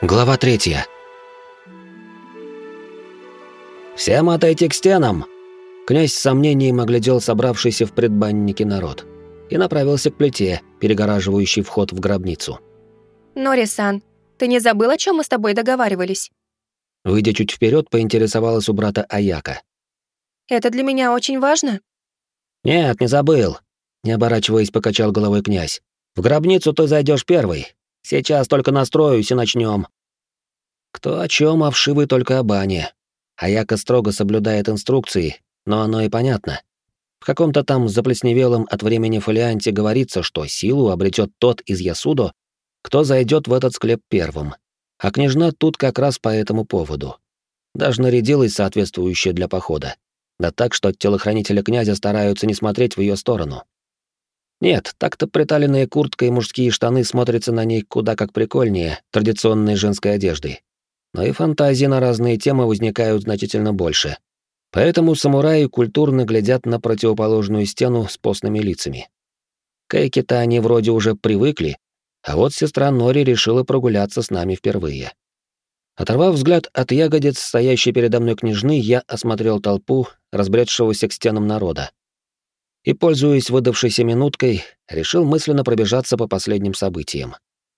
Глава третья. «Всем отойти к стенам!» Князь с сомнением оглядел собравшийся в предбаннике народ и направился к плите, перегораживающей вход в гробницу. «Нори-сан, ты не забыл, о чем мы с тобой договаривались?» Выйдя чуть вперед, поинтересовалась у брата Аяка. «Это для меня очень важно?» «Нет, не забыл», — не оборачиваясь, покачал головой князь. «В гробницу ты зайдешь первый. Сейчас только настроюсь и начнем. Кто о чем, а вшивы только о бане. Аяка строго соблюдает инструкции, но оно и понятно. В каком-то там заплесневелом от времени фолианте говорится, что силу обретет тот из Ясудо, кто зайдет в этот склеп первым. А княжна тут как раз по этому поводу. Даже нарядилась соответствующая для похода. Да так, что телохранители князя стараются не смотреть в ее сторону. Нет, так-то приталенная куртка и мужские штаны смотрятся на ней куда как прикольнее традиционной женской одежды но и фантазии на разные темы возникают значительно больше. Поэтому самураи культурно глядят на противоположную стену с постными лицами. К Эйке-то они вроде уже привыкли, а вот сестра Нори решила прогуляться с нами впервые. Оторвав взгляд от ягодиц, стоящей передо мной княжны, я осмотрел толпу, разбредшегося к стенам народа. И, пользуясь выдавшейся минуткой, решил мысленно пробежаться по последним событиям.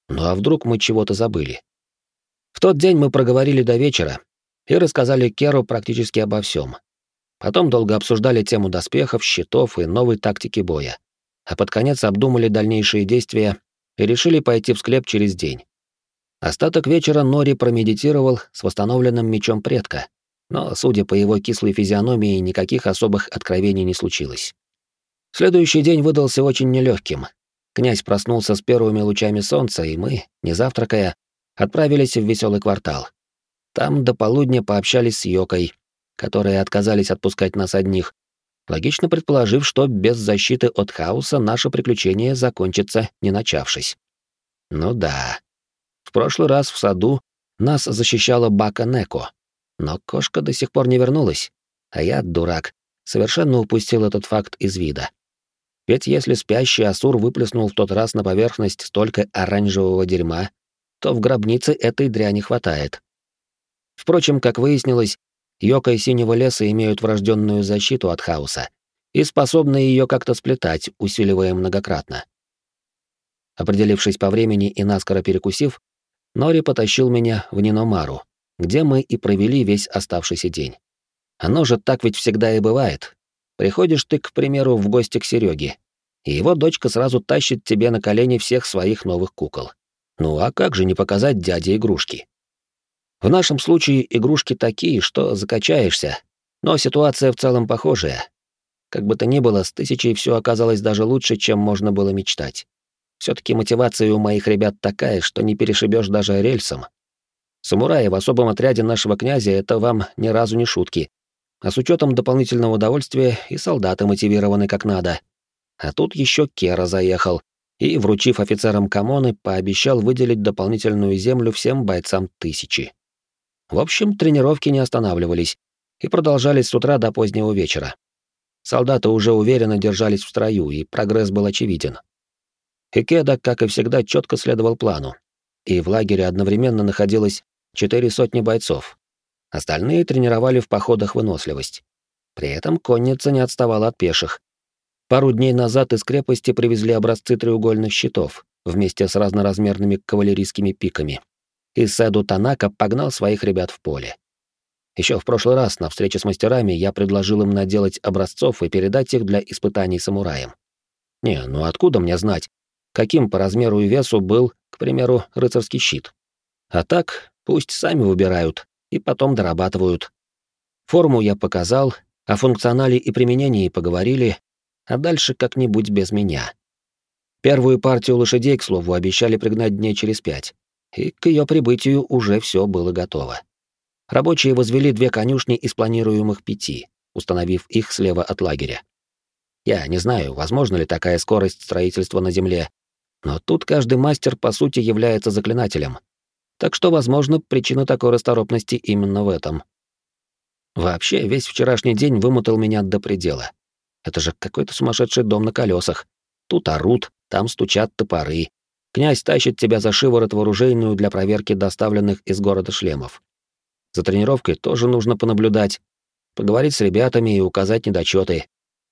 Ну а вдруг мы чего-то забыли? В тот день мы проговорили до вечера и рассказали Керу практически обо всем. Потом долго обсуждали тему доспехов, щитов и новой тактики боя. А под конец обдумали дальнейшие действия и решили пойти в склеп через день. Остаток вечера Нори промедитировал с восстановленным мечом предка, но, судя по его кислой физиономии, никаких особых откровений не случилось. Следующий день выдался очень нелегким. Князь проснулся с первыми лучами солнца, и мы, не завтракая, отправились в веселый квартал. Там до полудня пообщались с Йокой, которые отказались отпускать нас одних, логично предположив, что без защиты от хаоса наше приключение закончится, не начавшись. Ну да. В прошлый раз в саду нас защищала Бака Неко, но кошка до сих пор не вернулась, а я, дурак, совершенно упустил этот факт из вида. Ведь если спящий Асур выплеснул в тот раз на поверхность столько оранжевого дерьма, то в гробнице этой дряни хватает. Впрочем, как выяснилось, Йока и Синего леса имеют врожденную защиту от хаоса и способны ее как-то сплетать, усиливая многократно. Определившись по времени и наскоро перекусив, Нори потащил меня в Ниномару, где мы и провели весь оставшийся день. Оно же так ведь всегда и бывает. Приходишь ты, к примеру, в гости к Сереге, и его дочка сразу тащит тебе на колени всех своих новых кукол. Ну а как же не показать дяде игрушки? В нашем случае игрушки такие, что закачаешься, но ситуация в целом похожая. Как бы то ни было, с тысячей все оказалось даже лучше, чем можно было мечтать. все таки мотивация у моих ребят такая, что не перешибешь даже рельсом. Самураи в особом отряде нашего князя — это вам ни разу не шутки. А с учетом дополнительного удовольствия и солдаты мотивированы как надо. А тут еще Кера заехал, и, вручив офицерам коммуны, пообещал выделить дополнительную землю всем бойцам тысячи. В общем, тренировки не останавливались и продолжались с утра до позднего вечера. Солдаты уже уверенно держались в строю, и прогресс был очевиден. Хикеда, как и всегда, четко следовал плану, и в лагере одновременно находилось четыре сотни бойцов. Остальные тренировали в походах выносливость. При этом конница не отставала от пеших, Пару дней назад из крепости привезли образцы треугольных щитов вместе с разноразмерными кавалерийскими пиками. И Сэду Танака погнал своих ребят в поле. Еще в прошлый раз на встрече с мастерами я предложил им наделать образцов и передать их для испытаний самураям. Не, ну откуда мне знать, каким по размеру и весу был, к примеру, рыцарский щит? А так, пусть сами выбирают и потом дорабатывают. Форму я показал, о функционале и применении поговорили, а дальше как-нибудь без меня. Первую партию лошадей, к слову, обещали пригнать дней через пять, и к ее прибытию уже все было готово. Рабочие возвели две конюшни из планируемых пяти, установив их слева от лагеря. Я не знаю, возможно ли такая скорость строительства на Земле, но тут каждый мастер, по сути, является заклинателем. Так что, возможно, причина такой расторопности именно в этом. Вообще, весь вчерашний день вымотал меня до предела. Это же какой-то сумасшедший дом на колесах. Тут орут, там стучат топоры. князь тащит тебя за шиворот вооруженную для проверки доставленных из города шлемов. За тренировкой тоже нужно понаблюдать, поговорить с ребятами и указать недочеты.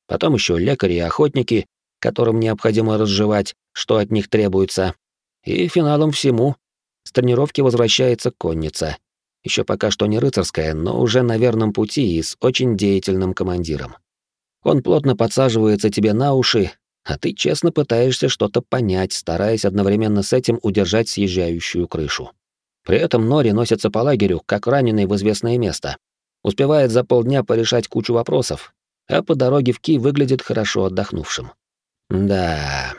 Потом еще лекари и охотники, которым необходимо разжевать, что от них требуется. И финалом всему с тренировки возвращается конница. Еще пока что не рыцарская, но уже на верном пути и с очень деятельным командиром. Он плотно подсаживается тебе на уши, а ты честно пытаешься что-то понять, стараясь одновременно с этим удержать съезжающую крышу. При этом Нори носится по лагерю, как раненый в известное место. Успевает за полдня порешать кучу вопросов, а по дороге в Ки выглядит хорошо отдохнувшим. Да.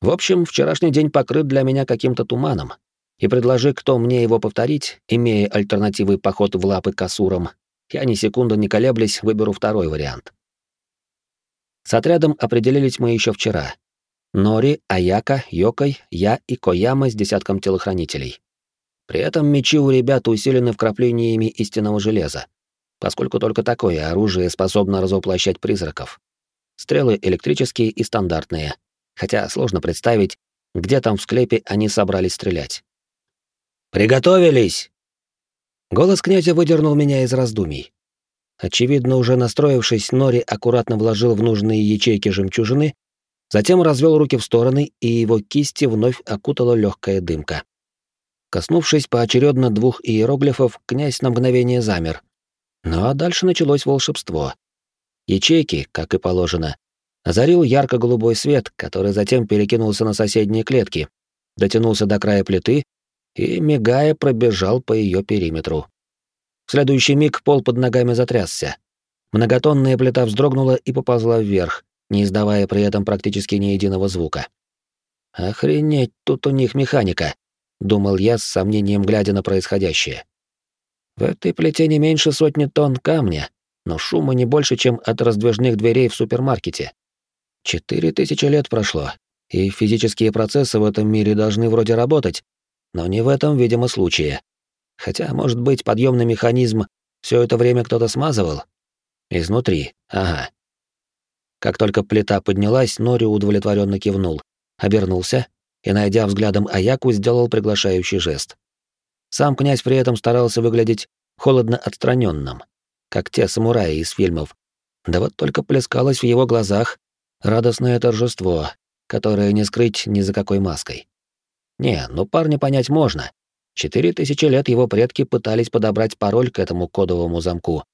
В общем, вчерашний день покрыт для меня каким-то туманом. И предложи, кто мне его повторить, имея альтернативный поход в лапы к асурам, я ни секунды не колеблясь выберу второй вариант. С отрядом определились мы еще вчера. Нори, Аяка, Йокой, я и Кояма с десятком телохранителей. При этом мечи у ребят усилены вкраплениями истинного железа, поскольку только такое оружие способно разоплощать призраков. Стрелы электрические и стандартные, хотя сложно представить, где там в склепе они собрались стрелять. «Приготовились!» Голос князя выдернул меня из раздумий. Очевидно, уже настроившись, Нори аккуратно вложил в нужные ячейки жемчужины, затем развел руки в стороны, и его кисти вновь окутала легкая дымка. Коснувшись поочередно двух иероглифов, князь на мгновение замер. Ну а дальше началось волшебство. Ячейки, как и положено, озарил ярко-голубой свет, который затем перекинулся на соседние клетки, дотянулся до края плиты и, мигая, пробежал по ее периметру. В следующий миг пол под ногами затрясся. Многотонная плита вздрогнула и поползла вверх, не издавая при этом практически ни единого звука. «Охренеть, тут у них механика», — думал я с сомнением, глядя на происходящее. В этой плите не меньше сотни тонн камня, но шума не больше, чем от раздвижных дверей в супермаркете. Четыре тысячи лет прошло, и физические процессы в этом мире должны вроде работать, но не в этом, видимо, случае. Хотя, может быть, подъемный механизм все это время кто-то смазывал? Изнутри, ага. Как только плита поднялась, Нори удовлетворенно кивнул, обернулся и, найдя взглядом Аяку, сделал приглашающий жест. Сам князь при этом старался выглядеть холодно отстраненным, как те самураи из фильмов. Да вот только плескалось в его глазах радостное торжество, которое не скрыть ни за какой маской. Не, ну парня понять можно. Четыре тысячи лет его предки пытались подобрать пароль к этому кодовому замку.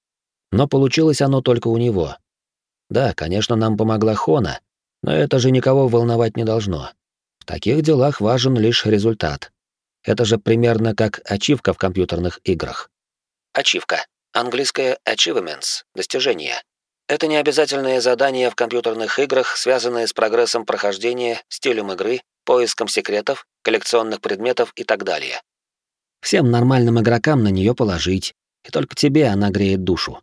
Но получилось оно только у него. Да, конечно, нам помогла Хона, но это же никого волновать не должно. В таких делах важен лишь результат. Это же примерно как ачивка в компьютерных играх. Ачивка. Английское achievements — достижение. Это не обязательное задание в компьютерных играх, связанное с прогрессом прохождения, стилем игры, поиском секретов, коллекционных предметов и так далее. Всем нормальным игрокам на нее положить, и только тебе она греет душу.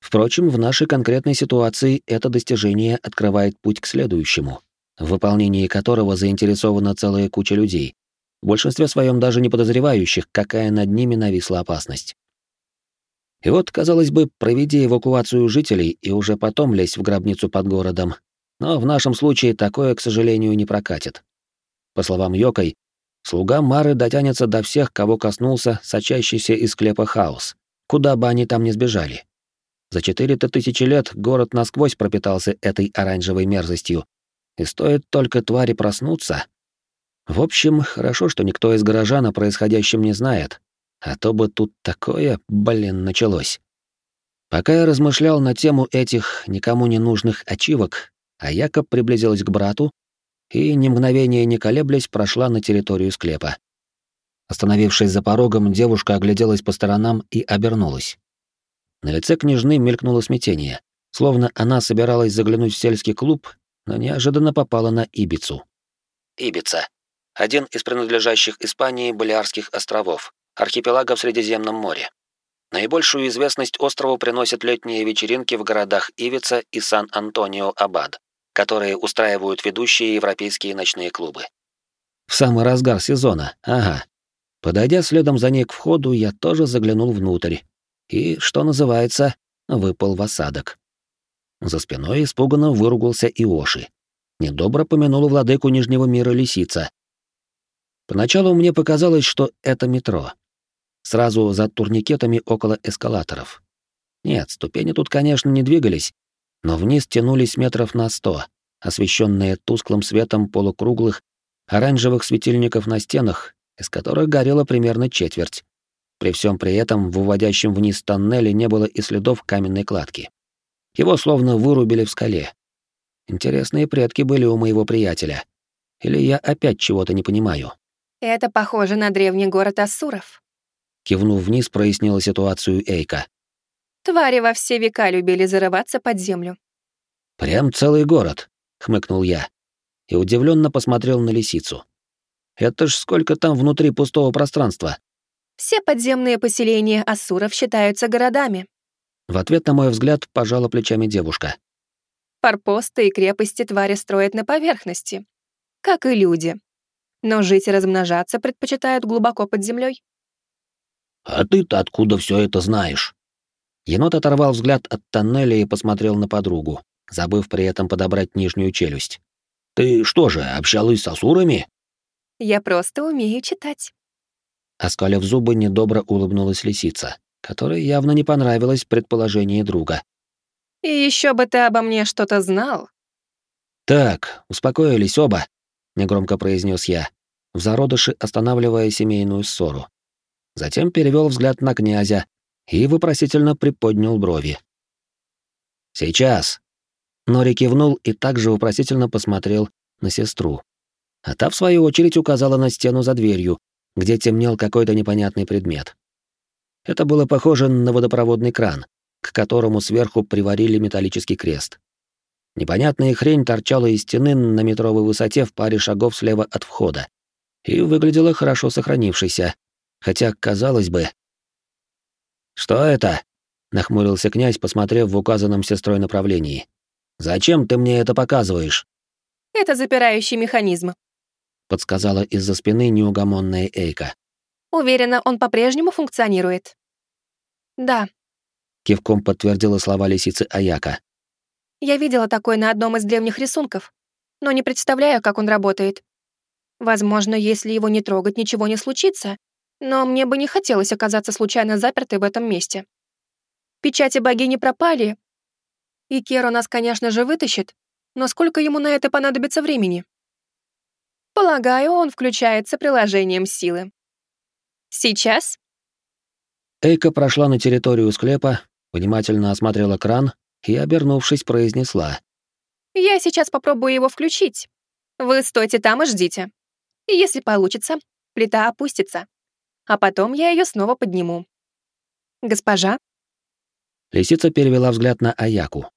Впрочем, в нашей конкретной ситуации это достижение открывает путь к следующему, в выполнении которого заинтересована целая куча людей, в большинстве своем даже не подозревающих, какая над ними нависла опасность. И вот, казалось бы, проведи эвакуацию жителей и уже потом лезь в гробницу под городом. Но в нашем случае такое, к сожалению, не прокатит. По словам Йокой, слуга Мары дотянется до всех, кого коснулся сочащийся из склепа хаос, куда бы они там ни сбежали. За четыре-то тысячи лет город насквозь пропитался этой оранжевой мерзостью, и стоит только твари проснуться. В общем, хорошо, что никто из горожан о происходящем не знает, а то бы тут такое, блин, началось. Пока я размышлял на тему этих никому не нужных ачивок, а Якоб приблизилась к брату и, ни мгновения не колеблясь, прошла на территорию склепа. Остановившись за порогом, девушка огляделась по сторонам и обернулась. На лице княжны мелькнуло смятение, словно она собиралась заглянуть в сельский клуб, но неожиданно попала на Ибицу. Ибица — один из принадлежащих Испании Балиарских островов, архипелага в Средиземном море. Наибольшую известность острову приносят летние вечеринки в городах Ивица и Сан-Антонио-Абад, которые устраивают ведущие европейские ночные клубы. В самый разгар сезона, ага. Подойдя следом за ней к входу, я тоже заглянул внутрь. И, что называется, выпал в осадок. За спиной испуганно выругался Иоши. Недобро помянула владыку Нижнего мира лисица. Поначалу мне показалось, что это метро. Сразу за турникетами около эскалаторов. Нет, ступени тут, конечно, не двигались, но вниз тянулись метров на сто, освещенные тусклым светом полукруглых оранжевых светильников на стенах, из которых горела примерно четверть. При всем при этом в уводящем вниз тоннеле не было и следов каменной кладки. Его словно вырубили в скале. Интересные предки были у моего приятеля. Или я опять чего-то не понимаю? Это похоже на древний город Ассуров. Кивнув вниз, прояснила ситуацию Эйка. Твари во все века любили зарываться под землю. «Прям целый город», — хмыкнул я. И удивленно посмотрел на лисицу. «Это ж сколько там внутри пустого пространства?» Все подземные поселения Ассуров считаются городами. В ответ на мой взгляд пожала плечами девушка. Форпосты и крепости твари строят на поверхности, как и люди. Но жить и размножаться предпочитают глубоко под землей. «А ты-то откуда все это знаешь?» Енот оторвал взгляд от тоннеля и посмотрел на подругу, забыв при этом подобрать нижнюю челюсть. «Ты что же, общалась с асурами?» «Я просто умею читать». Оскалив зубы, недобро улыбнулась лисица, которой явно не понравилось предположение друга. «И еще бы ты обо мне что-то знал». «Так, успокоились оба», — негромко произнес я, в зародыше останавливая семейную ссору. Затем перевел взгляд на князя, и вопросительно приподнял брови. «Сейчас!» Нори кивнул и также вопросительно посмотрел на сестру. А та, в свою очередь, указала на стену за дверью, где темнел какой-то непонятный предмет. Это было похоже на водопроводный кран, к которому сверху приварили металлический крест. Непонятная хрень торчала из стены на метровой высоте в паре шагов слева от входа и выглядела хорошо сохранившейся, хотя, казалось бы, «Что это?» — нахмурился князь, посмотрев в указанном сестрой направлении. «Зачем ты мне это показываешь?» «Это запирающий механизм», — подсказала из-за спины неугомонная Эйка. «Уверена, он по-прежнему функционирует». «Да», — кивком подтвердила слова лисицы Аяка. «Я видела такой на одном из древних рисунков, но не представляю, как он работает. Возможно, если его не трогать, ничего не случится, но мне бы не хотелось оказаться случайно запертой в этом месте. Печати богини пропали, и Керо нас, конечно же, вытащит, но сколько ему на это понадобится времени? Полагаю, он включается приложением силы. Сейчас? Эйка прошла на территорию склепа, внимательно осмотрела кран и, обернувшись, произнесла. «Я сейчас попробую его включить. Вы стойте там и ждите. Если получится, плита опустится а потом я ее снова подниму. Госпожа? Лисица перевела взгляд на Аяку.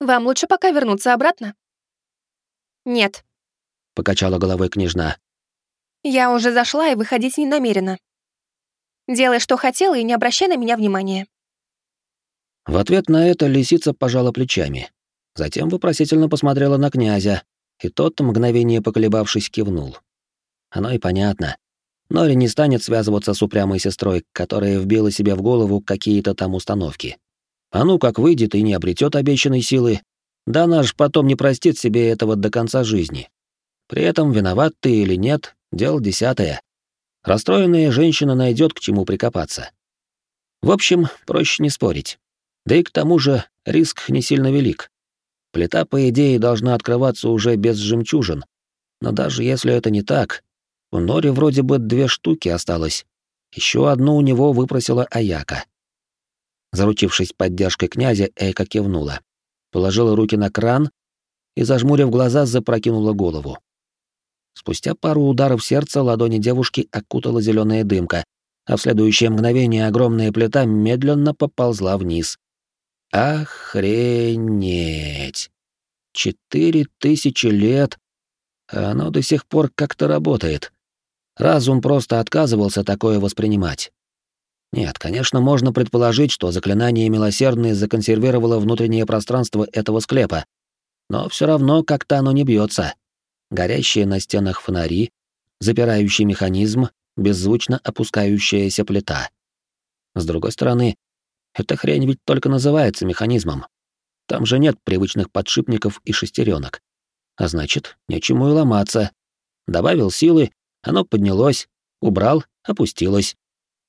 Вам лучше пока вернуться обратно. Нет. Покачала головой княжна. Я уже зашла и выходить не намерена. Делай, что хотела, и не обращай на меня внимания. В ответ на это лисица пожала плечами. Затем вопросительно посмотрела на князя, и тот, мгновение поколебавшись, кивнул. Оно и понятно. Нори не станет связываться с упрямой сестрой, которая вбила себе в голову какие-то там установки. А ну как выйдет и не обретет обещанной силы, да наш потом не простит себе этого до конца жизни. При этом виноват ты или нет, дело десятое. Расстроенная женщина найдет к чему прикопаться. В общем, проще не спорить. Да и к тому же риск не сильно велик. Плита, по идее, должна открываться уже без жемчужин. Но даже если это не так, у Нори вроде бы две штуки осталось. Еще одну у него выпросила Аяка. Заручившись поддержкой князя, Эйка кивнула. Положила руки на кран и, зажмурив глаза, запрокинула голову. Спустя пару ударов сердца ладони девушки окутала зеленая дымка, а в следующее мгновение огромная плита медленно поползла вниз. Охренеть! Четыре тысячи лет, а оно до сих пор как-то работает. Разум просто отказывался такое воспринимать. Нет, конечно, можно предположить, что заклинание милосердное законсервировало внутреннее пространство этого склепа, но все равно как-то оно не бьется. Горящие на стенах фонари, запирающий механизм, беззвучно опускающаяся плита. С другой стороны, эта хрень ведь только называется механизмом. Там же нет привычных подшипников и шестеренок. А значит, нечему и ломаться. Добавил силы, Оно поднялось, убрал, опустилось.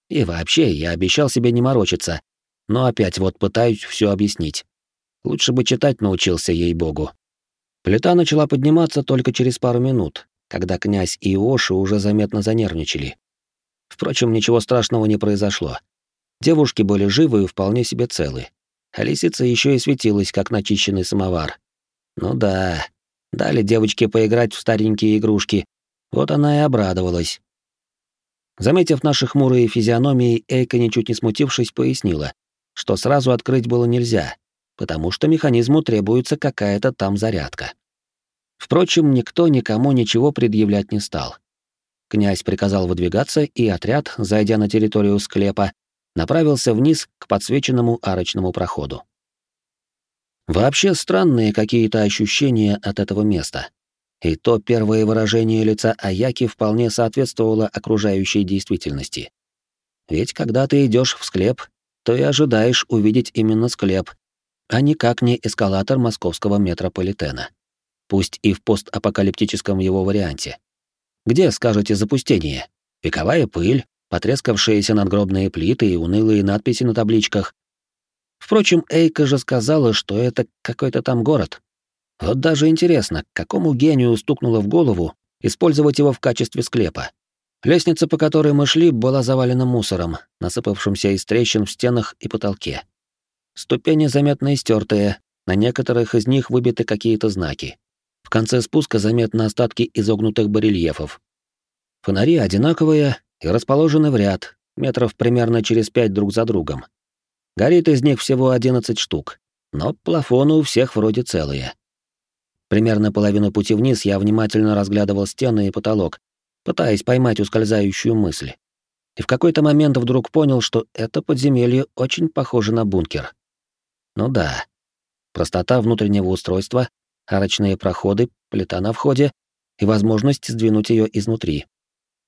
И вообще, я обещал себе не морочиться, но опять вот пытаюсь все объяснить. Лучше бы читать научился, ей-богу. Плита начала подниматься только через пару минут, когда князь и Иоши уже заметно занервничали. Впрочем, ничего страшного не произошло. Девушки были живы и вполне себе целы. А лисица еще и светилась, как начищенный самовар. Ну да, дали девочке поиграть в старенькие игрушки. Вот она и обрадовалась. Заметив наши хмурые физиономии, Эйка, ничуть не смутившись, пояснила, что сразу открыть было нельзя, потому что механизму требуется какая-то там зарядка. Впрочем, никто никому ничего предъявлять не стал. Князь приказал выдвигаться, и отряд, зайдя на территорию склепа, направился вниз к подсвеченному арочному проходу. Вообще странные какие-то ощущения от этого места. И то первое выражение лица Аяки вполне соответствовало окружающей действительности. Ведь когда ты идешь в склеп, то и ожидаешь увидеть именно склеп, а никак не эскалатор московского метрополитена. Пусть и в постапокалиптическом его варианте. Где, скажете, запустение? Вековая пыль, потрескавшиеся надгробные плиты и унылые надписи на табличках. Впрочем, Эйка же сказала, что это какой-то там город. Вот даже интересно, какому гению стукнуло в голову использовать его в качестве склепа. Лестница, по которой мы шли, была завалена мусором, насыпавшимся из трещин в стенах и потолке. Ступени заметно истертые, на некоторых из них выбиты какие-то знаки. В конце спуска заметны остатки изогнутых барельефов. Фонари одинаковые и расположены в ряд, метров примерно через пять друг за другом. Горит из них всего 11 штук, но плафоны у всех вроде целые. Примерно половину пути вниз я внимательно разглядывал стены и потолок, пытаясь поймать ускользающую мысль. И в какой-то момент вдруг понял, что это подземелье очень похоже на бункер. Ну да. Простота внутреннего устройства, арочные проходы, плита на входе и возможность сдвинуть ее изнутри.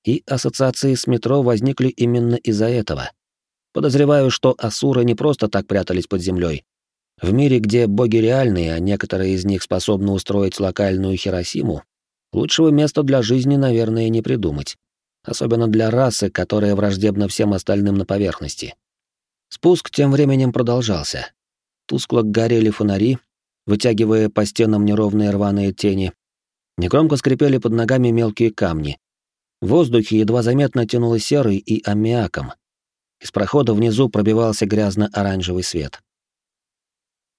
И ассоциации с метро возникли именно из-за этого. Подозреваю, что асуры не просто так прятались под землей. В мире, где боги реальные, а некоторые из них способны устроить локальную Хиросиму, Лучшего места для жизни, наверное, не придумать. Особенно для расы, которая враждебна всем остальным на поверхности. Спуск тем временем продолжался. Тускло горели фонари, вытягивая по стенам неровные рваные тени. Негромко скрипели под ногами мелкие камни. В воздухе едва заметно тянуло серой и аммиаком. Из прохода внизу пробивался грязно-оранжевый свет.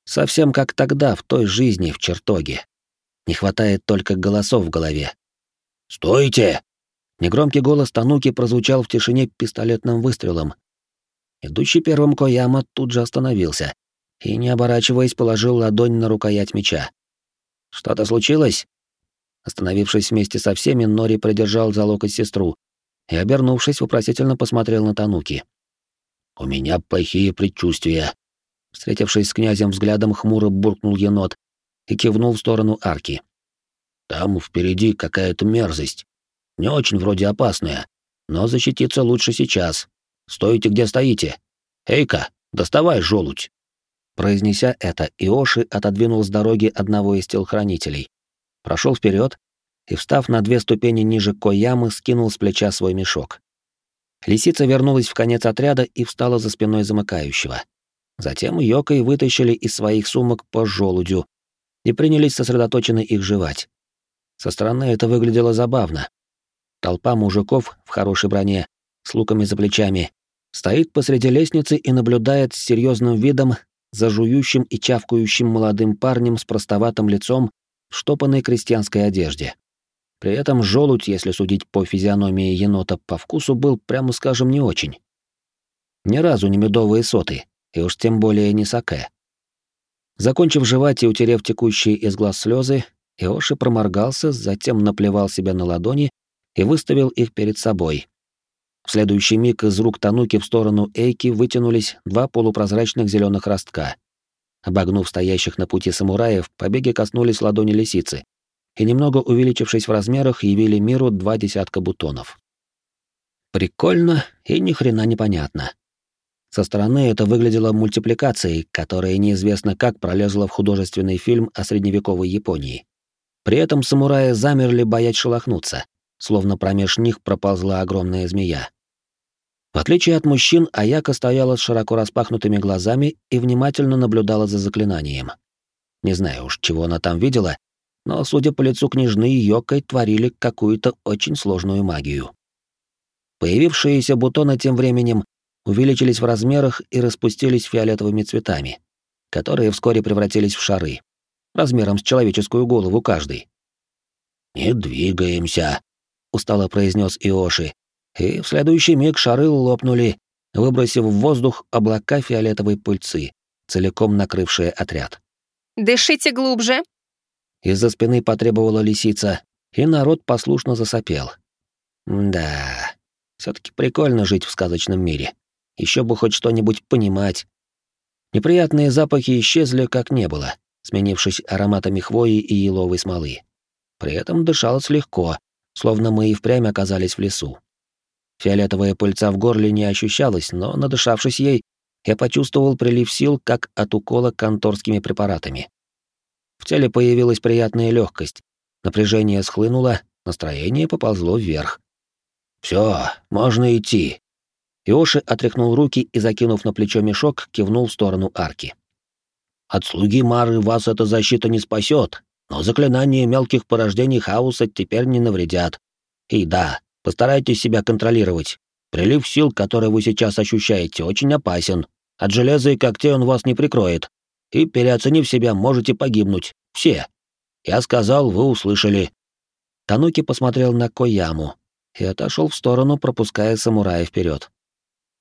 Совсем как тогда, в той жизни, в чертоге. Не хватает только голосов в голове. «Стойте!» Негромкий голос Тануки прозвучал в тишине пистолетным выстрелом. Идущий первым Кояма тут же остановился и, не оборачиваясь, положил ладонь на рукоять меча. «Что-то случилось?» Остановившись вместе со всеми, Нори придержал за локоть сестру и, обернувшись, вопросительно посмотрел на Тануки. «У меня плохие предчувствия». Встретившись с князем взглядом, хмуро буркнул енот и кивнул в сторону арки. «Там впереди какая-то мерзость. Не очень вроде опасная, но защититься лучше сейчас. Стойте, где стоите. Эйка, доставай желудь!» Произнеся это, Иоши отодвинул с дороги одного из телохранителей. Прошел вперед и, встав на две ступени ниже Коямы, скинул с плеча свой мешок. Лисица вернулась в конец отряда и встала за спиной замыкающего. Затем Йокой вытащили из своих сумок по желудю, и принялись сосредоточенно их жевать. Со стороны это выглядело забавно. Толпа мужиков в хорошей броне, с луками за плечами, стоит посреди лестницы и наблюдает с серьезным видом за жующим и чавкающим молодым парнем с простоватым лицом в штопанной крестьянской одежде. При этом желудь, если судить по физиономии енота по вкусу, был, прямо скажем, не очень. Ни разу не медовые соты, и уж тем более не саке. Закончив жевать и утерев текущие из глаз слезы, Иоши проморгался, затем наплевал себя на ладони и выставил их перед собой. В следующий миг из рук Тануки в сторону Эйки вытянулись два полупрозрачных зеленых ростка. Обогнув стоящих на пути самураев, побеги коснулись ладони лисицы и, немного увеличившись в размерах, явили миру два десятка бутонов. Прикольно и ни хрена непонятно. Со стороны это выглядело мультипликацией, которая неизвестно как пролезла в художественный фильм о средневековой Японии. При этом самураи замерли, боясь шелохнуться. словно промеж них проползла огромная змея. В отличие от мужчин, Аяка стояла с широко распахнутыми глазами и внимательно наблюдала за заклинанием. Не знаю уж, чего она там видела, но, судя по лицу княжны, Йокой творили какую-то очень сложную магию. Появившиеся бутоны тем временем увеличились в размерах и распустились фиолетовыми цветами, которые вскоре превратились в шары, размером с человеческую голову каждый. «Не двигаемся», — устало произнес Иоши, и в следующий миг шары лопнули, выбросив в воздух облака фиолетовой пыльцы, целиком накрывшие отряд. «Дышите глубже!» Из-за спины потребовала лисица, и народ послушно засопел. Да, все таки прикольно жить в сказочном мире. Еще бы хоть что-нибудь понимать. Неприятные запахи исчезли, как не было, сменившись ароматами хвои и еловой смолы. При этом дышалось легко, словно мы и впрямь оказались в лесу. Фиолетовая пыльца в горле не ощущалась, но, надышавшись ей, я почувствовал прилив сил, как от укола конторскими препаратами. В теле появилась приятная легкость, напряжение схлынуло, настроение поползло вверх. Все, можно идти. Иоши отряхнул руки и, закинув на плечо мешок, кивнул в сторону арки. От слуги Мары вас эта защита не спасет, но заклинания мелких порождений хаоса теперь не навредят. И да, Постарайтесь себя контролировать. Прилив сил, который вы сейчас ощущаете, очень опасен. От железа и когтей он вас не прикроет. И, переоценив себя, можете погибнуть. Все. Я сказал, вы услышали». Тануки посмотрел на Кояму и отошел в сторону, пропуская самурая вперед.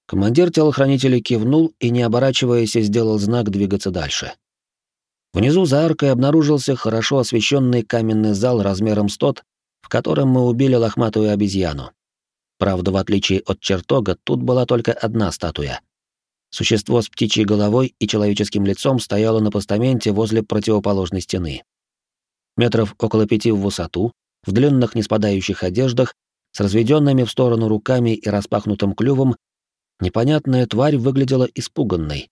Командир телохранителей кивнул и, не оборачиваясь, сделал знак двигаться дальше. Внизу за аркой обнаружился хорошо освещенный каменный зал размером с тот, в котором мы убили лохматую обезьяну. Правда, в отличие от чертога, тут была только одна статуя. Существо с птичьей головой и человеческим лицом стояло на постаменте возле противоположной стены. Метров около пяти в высоту, в длинных неспадающих одеждах, с разведенными в сторону руками и распахнутым клювом, непонятная тварь выглядела испуганной.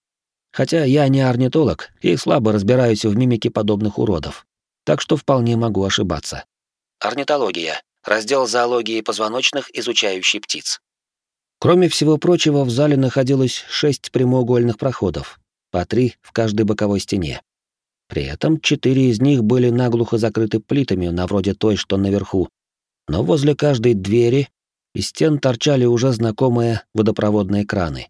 Хотя я не орнитолог и слабо разбираюсь в мимике подобных уродов, так что вполне могу ошибаться. Орнитология. Раздел зоологии позвоночных, изучающий птиц. Кроме всего прочего, в зале находилось шесть прямоугольных проходов, по три в каждой боковой стене. При этом четыре из них были наглухо закрыты плитами, на вроде той, что наверху, но возле каждой двери из стен торчали уже знакомые водопроводные краны.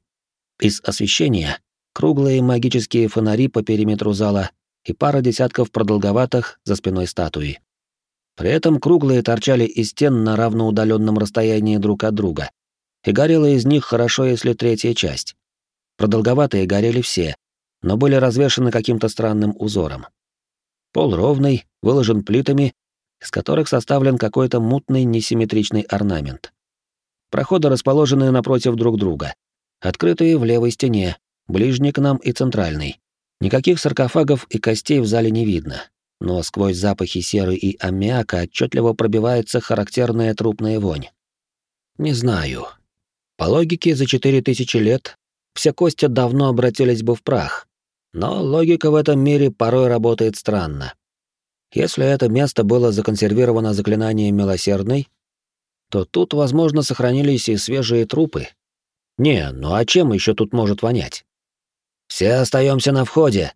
Из освещения — круглые магические фонари по периметру зала и пара десятков продолговатых за спиной статуи. При этом круглые торчали из стен на равноудаленном расстоянии друг от друга, и горела из них хорошо, если третья часть. Продолговатые горели все, но были развешаны каким-то странным узором. Пол ровный, выложен плитами, из которых составлен какой-то мутный несимметричный орнамент. Проходы расположены напротив друг друга, открытые в левой стене, ближний к нам и центральный. Никаких саркофагов и костей в зале не видно, но сквозь запахи серы и аммиака отчетливо пробивается характерная трупная вонь. Не знаю. По логике, за четыре тысячи лет все кости давно обратились бы в прах, но логика в этом мире порой работает странно. Если это место было законсервировано заклинанием милосердной, то тут, возможно, сохранились и свежие трупы. Не, ну а чем еще тут может вонять? Все остаемся на входе,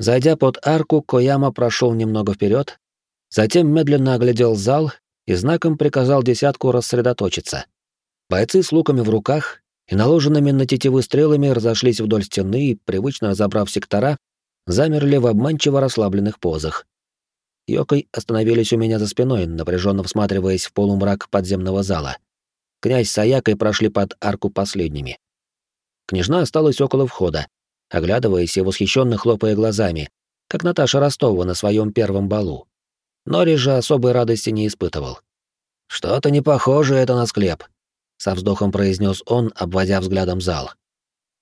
Зайдя под арку, Кояма прошел немного вперед, затем медленно оглядел зал и знаком приказал десятку рассредоточиться. Бойцы с луками в руках и наложенными на тетивы стрелами разошлись вдоль стены и, привычно разобрав сектора, замерли в обманчиво расслабленных позах. Йокой остановились у меня за спиной, напряженно всматриваясь в полумрак подземного зала. Князь с Аякой прошли под арку последними. Княжна осталась около входа, оглядываясь и восхищенно хлопая глазами, как Наташа Ростова на своем первом балу. Нори же особой радости не испытывал. «Что-то не похоже это на склеп», — со вздохом произнес он, обводя взглядом зал.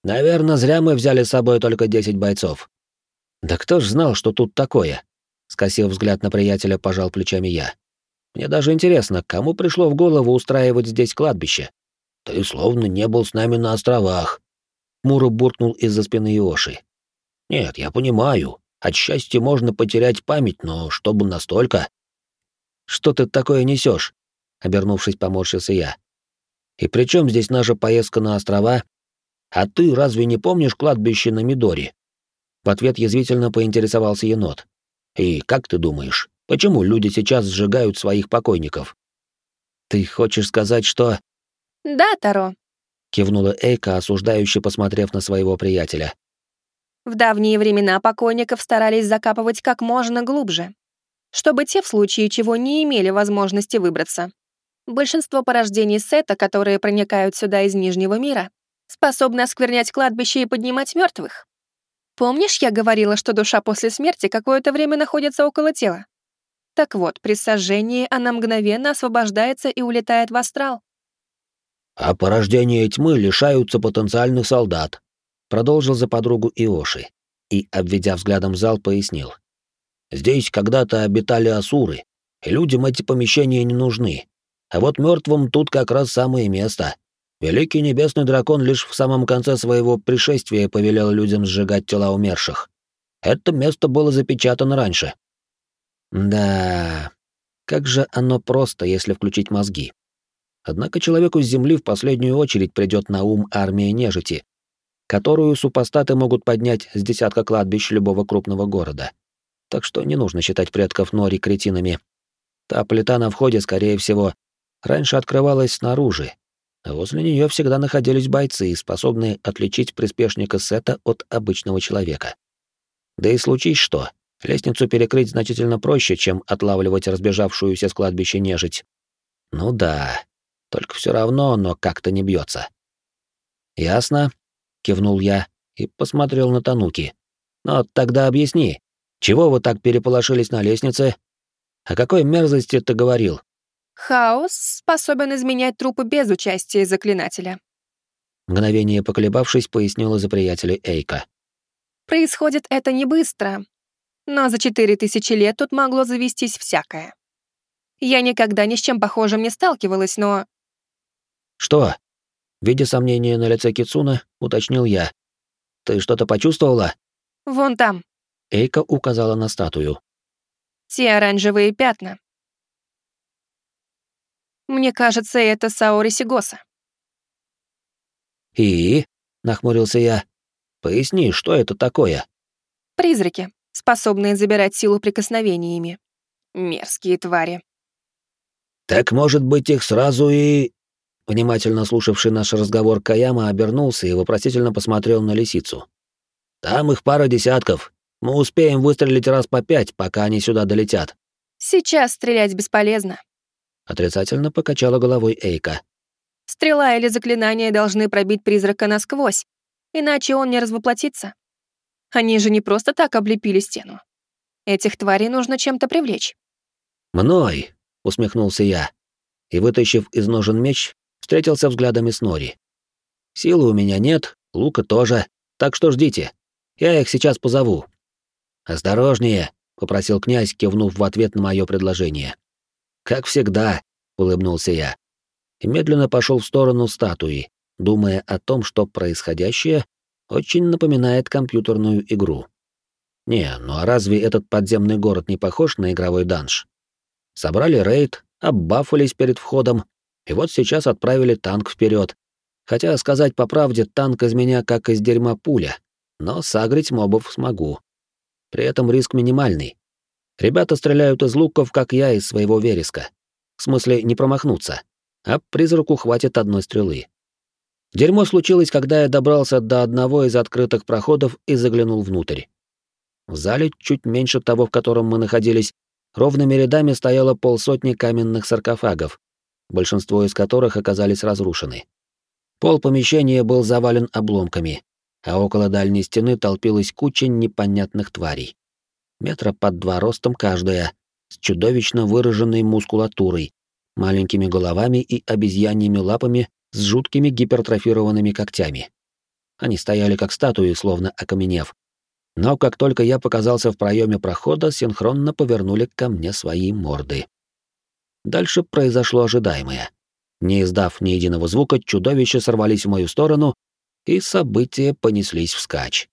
«Наверное, зря мы взяли с собой только десять бойцов». «Да кто ж знал, что тут такое?» — скосив взгляд на приятеля, пожал плечами я. «Мне даже интересно, кому пришло в голову устраивать здесь кладбище?» «Ты словно не был с нами на островах», Мура буркнул из-за спины Иоши. «Нет, я понимаю. От счастья можно потерять память, но чтобы настолько...» «Что ты такое несешь? обернувшись, поморщился я. И при чем здесь наша поездка на острова? А ты разве не помнишь кладбище на Мидоре? В ответ язвительно поинтересовался енот. И как ты думаешь, почему люди сейчас сжигают своих покойников? Ты хочешь сказать, что... Да, Таро, кивнула Эйка, осуждающе посмотрев на своего приятеля. В давние времена покойников старались закапывать как можно глубже, чтобы те в случае чего не имели возможности выбраться. Большинство порождений Сета, которые проникают сюда из Нижнего мира, способны осквернять кладбище и поднимать мертвых. Помнишь, я говорила, что душа после смерти какое-то время находится около тела? Так вот, при сожжении она мгновенно освобождается и улетает в астрал. «А порождения тьмы лишаются потенциальных солдат», — продолжил за подругу Иоши и, обведя взглядом зал, пояснил. «Здесь когда-то обитали асуры, и людям эти помещения не нужны. А вот мертвым тут как раз самое место. Великий небесный дракон лишь в самом конце своего пришествия повелел людям сжигать тела умерших. Это место было запечатано раньше. Да, как же оно просто, если включить мозги. Однако человеку с Земли в последнюю очередь придет на ум армия нежити, которую супостаты могут поднять с десятка кладбищ любого крупного города. Так что не нужно считать предков Нори кретинами. Та плита на входе, скорее всего, раньше открывалась снаружи, а возле нее всегда находились бойцы, способные отличить приспешника Сета от обычного человека. Да и случись что, лестницу перекрыть значительно проще, чем отлавливать разбежавшуюся с кладбища нежить. Ну да, только все равно оно как-то не бьется. Ясно, кивнул я и посмотрел на Тануки. Но тогда объясни, чего вы так переполошились на лестнице? О какой мерзости ты говорил? Хаос способен изменять трупы без участия заклинателя. Мгновение поколебавшись, пояснила за приятелей Эйка. Происходит это не быстро, но за четыре тысячи лет тут могло завестись всякое. Я никогда ни с чем похожим не сталкивалась, но... Что? Видя сомнение на лице Кицуна, уточнил я. Ты что-то почувствовала? Вон там. Эйка указала на статую. Те оранжевые пятна. Мне кажется, это Саори Сигоса. «И?» — нахмурился я. «Поясни, что это такое?» «Призраки, способные забирать силу прикосновениями. Мерзкие твари». «Так, может быть, их сразу и...» Внимательно слушавший наш разговор Каяма обернулся и вопросительно посмотрел на лисицу. «Там их пара десятков. Мы успеем выстрелить раз по пять, пока они сюда долетят». «Сейчас стрелять бесполезно. Отрицательно покачала головой Эйка. Стрела или заклинание должны пробить призрака насквозь, иначе он не развоплотится. Они же не просто так облепили стену. Этих тварей нужно чем-то привлечь. «Мной!» — усмехнулся я. И, вытащив из ножен меч, встретился взглядами с Нори. «Силы у меня нет, лука тоже, так что ждите. Я их сейчас позову». «Осторожнее!» — попросил князь, кивнув в ответ на мое предложение. Как всегда, улыбнулся я. И медленно пошел в сторону статуи, думая о том, что происходящее очень напоминает компьютерную игру. Не, ну а разве этот подземный город не похож на игровой данж? Собрали рейд, оббафались перед входом, и вот сейчас отправили танк вперед. Хотя, сказать по правде, танк из меня как из дерьма пуля, но сагрить мобов смогу. При этом риск минимальный. Ребята стреляют из луков, как я из своего вереска. В смысле, не промахнуться. А призраку хватит одной стрелы. Дерьмо случилось, когда я добрался до одного из открытых проходов и заглянул внутрь. В зале, чуть меньше того, в котором мы находились, ровными рядами стояло полсотни каменных саркофагов, большинство из которых оказались разрушены. Пол помещения был завален обломками, а около дальней стены толпилась куча непонятных тварей метра под два ростом каждая, с чудовищно выраженной мускулатурой, маленькими головами и обезьяньими лапами с жуткими гипертрофированными когтями. Они стояли как статуи, словно окаменев. Но как только я показался в проеме прохода, синхронно повернули ко мне свои морды. Дальше произошло ожидаемое. Не издав ни единого звука, чудовища сорвались в мою сторону, и события понеслись вскачь.